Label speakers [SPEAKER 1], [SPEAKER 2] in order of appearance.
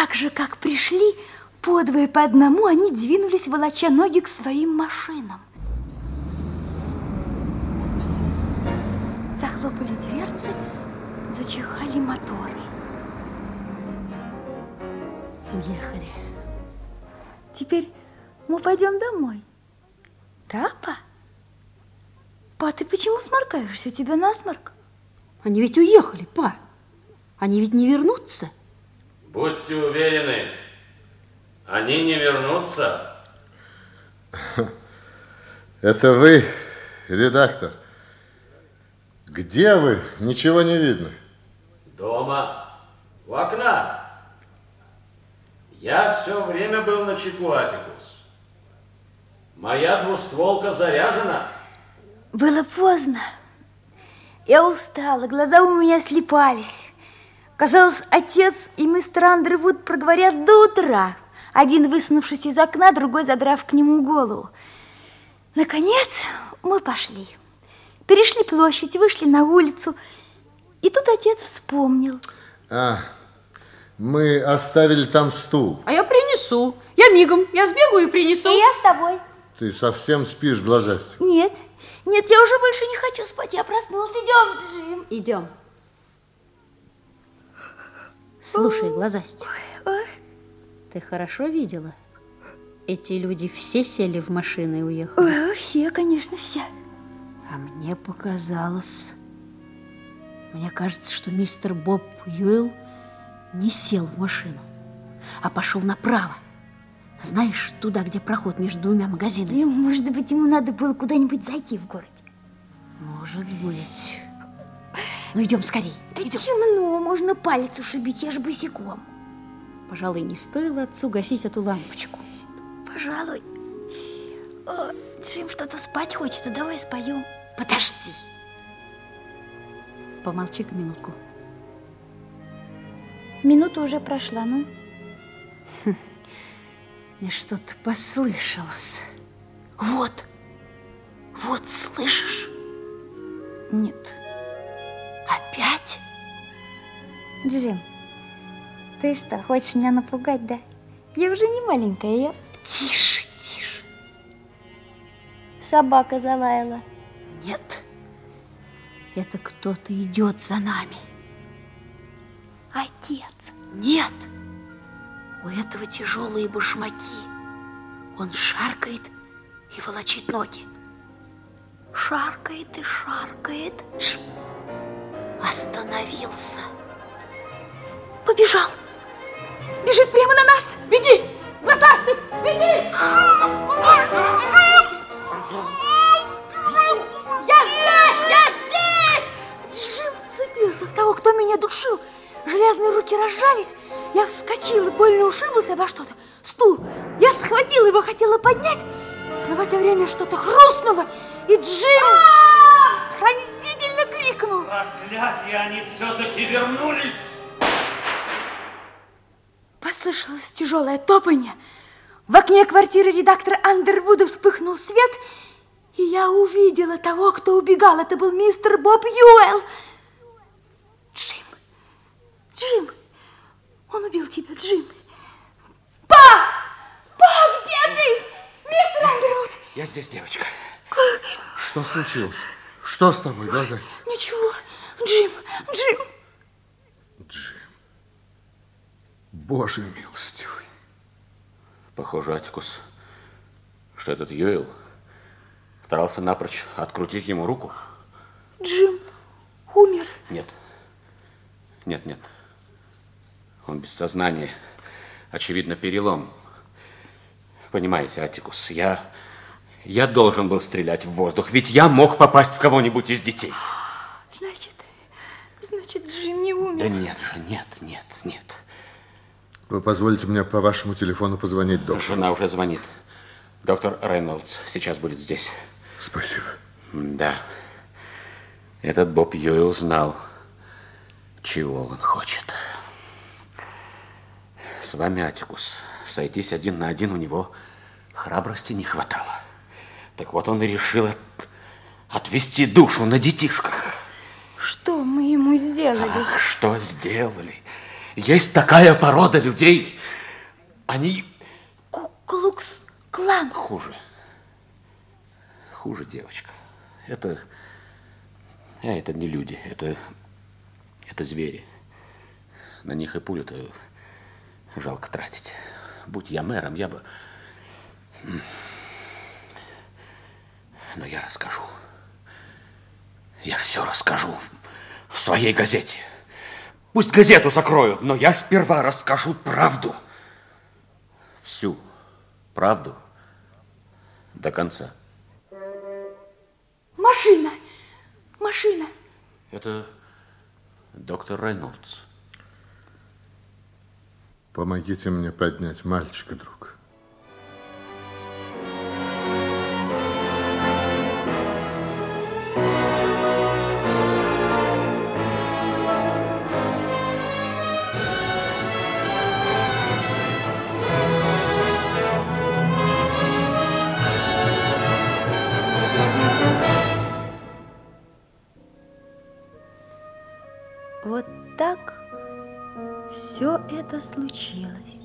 [SPEAKER 1] Так же, как пришли, подвое по одному они двинулись, волоча ноги к своим машинам. Захлопали дверцы, зачихали моторы. Уехали. Теперь мы пойдем домой. Да, па? Па, ты почему сморкаешься? У тебя насморк?
[SPEAKER 2] Они ведь уехали, па. Они ведь не вернутся.
[SPEAKER 3] Будьте уверены, они не вернутся.
[SPEAKER 4] Это вы, редактор. Где вы? Ничего не видно.
[SPEAKER 3] Дома. У окна. Я все время был на чеку, Атикус. Моя двустволка заряжена.
[SPEAKER 1] Было поздно. Я устала, глаза у меня слепались. Казалось, отец и мистер Андервуд проговорят до утра, один высунувшись из окна, другой задрав к нему голову. Наконец мы пошли. Перешли площадь, вышли на улицу, и тут отец вспомнил.
[SPEAKER 4] А, мы оставили там стул.
[SPEAKER 2] А я принесу. Я мигом, я сбегу и принесу.
[SPEAKER 1] И я с тобой.
[SPEAKER 4] Ты совсем спишь, глазастик?
[SPEAKER 1] Нет, нет, я уже больше не хочу спать, я проснулась. Идем, Джим.
[SPEAKER 2] Идем. Слушай, глазастик, ты хорошо видела? Эти люди все сели в машины и уехали?
[SPEAKER 1] Ой, все, конечно, все.
[SPEAKER 2] А мне показалось... Мне кажется, что мистер Боб Юэлл не сел в машину, а пошел направо. Знаешь, туда, где проход между двумя магазинами.
[SPEAKER 1] Может быть, ему надо было куда-нибудь зайти в городе.
[SPEAKER 2] Может быть. Ну, идем скорей.
[SPEAKER 1] Да
[SPEAKER 2] идем.
[SPEAKER 1] темно, ну, можно палец ушибить, я же босиком.
[SPEAKER 2] Пожалуй, не стоило отцу гасить эту лампочку.
[SPEAKER 1] Пожалуй. О, Джим, что-то спать хочется, давай споем.
[SPEAKER 2] Подожди. Помолчи-ка минутку.
[SPEAKER 1] Минута уже прошла, ну?
[SPEAKER 2] Хм, мне что-то послышалось.
[SPEAKER 1] Вот, вот, слышишь? Нет. Нет. Опять? Джим, ты что, хочешь меня напугать, да? Я уже не маленькая, я...
[SPEAKER 2] Тише, тише.
[SPEAKER 1] Собака залаяла.
[SPEAKER 2] Нет, это кто-то идет за нами.
[SPEAKER 1] Отец.
[SPEAKER 2] Нет, у этого тяжелые башмаки. Он шаркает и волочит ноги.
[SPEAKER 1] Шаркает и шаркает.
[SPEAKER 2] Ш остановился.
[SPEAKER 1] Побежал. Бежит прямо на нас.
[SPEAKER 2] Беги! глазастик! Беги! Я здесь! Я здесь!
[SPEAKER 1] Жив вцепился в того, кто меня душил. Железные руки разжались. Я вскочила, больно ушиблась обо что-то. Стул. Я схватила его, хотела поднять. Но в это время что-то хрустнуло, и Джим а! пронзил крикнул.
[SPEAKER 3] Проклятие, они все-таки вернулись.
[SPEAKER 1] Послышалось тяжелое топанье. В окне квартиры редактора Андервуда вспыхнул свет, и я увидела того, кто убегал. Это был мистер Боб Юэлл. Джим, Джим, он убил тебя, Джим. Па! Па, где ты? Мистер Андервуд!
[SPEAKER 5] Я здесь, девочка.
[SPEAKER 4] Что случилось? Что с тобой, Дозась?
[SPEAKER 1] Ничего, Джим, Джим.
[SPEAKER 4] Джим. Боже милостивый.
[SPEAKER 5] Похоже, Атикус, что этот Юэл старался напрочь открутить ему руку.
[SPEAKER 1] Джим умер?
[SPEAKER 5] Нет. Нет, нет. Он без сознания. Очевидно, перелом. Понимаете, Атикус, я я должен был стрелять в воздух, ведь я мог попасть в кого-нибудь из детей.
[SPEAKER 1] Значит, значит, Джим не умер.
[SPEAKER 5] Да нет же, нет, нет, нет.
[SPEAKER 4] Вы позволите мне по вашему телефону позвонить доктору?
[SPEAKER 5] Жена уже звонит. Доктор Рейнольдс сейчас будет здесь.
[SPEAKER 4] Спасибо.
[SPEAKER 5] Да. Этот Боб Юэлл знал, чего он хочет. С вами, Атикус, сойтись один на один у него храбрости не хватало. Так вот он и решил от, отвести душу на детишках.
[SPEAKER 1] Что мы ему сделали?
[SPEAKER 5] Ах, что сделали? Есть такая порода людей. Они...
[SPEAKER 1] Куклукс-клан.
[SPEAKER 5] Хуже. Хуже, девочка. Это... А, это не люди, это... Это звери. На них и пулю-то жалко тратить. Будь я мэром, я бы но я расскажу. Я все расскажу в своей газете. Пусть газету закроют, но я сперва расскажу правду. Всю правду до конца.
[SPEAKER 1] Машина! Машина!
[SPEAKER 5] Это доктор Рейнольдс.
[SPEAKER 4] Помогите мне поднять мальчика, друг.
[SPEAKER 1] Вот так все это случилось.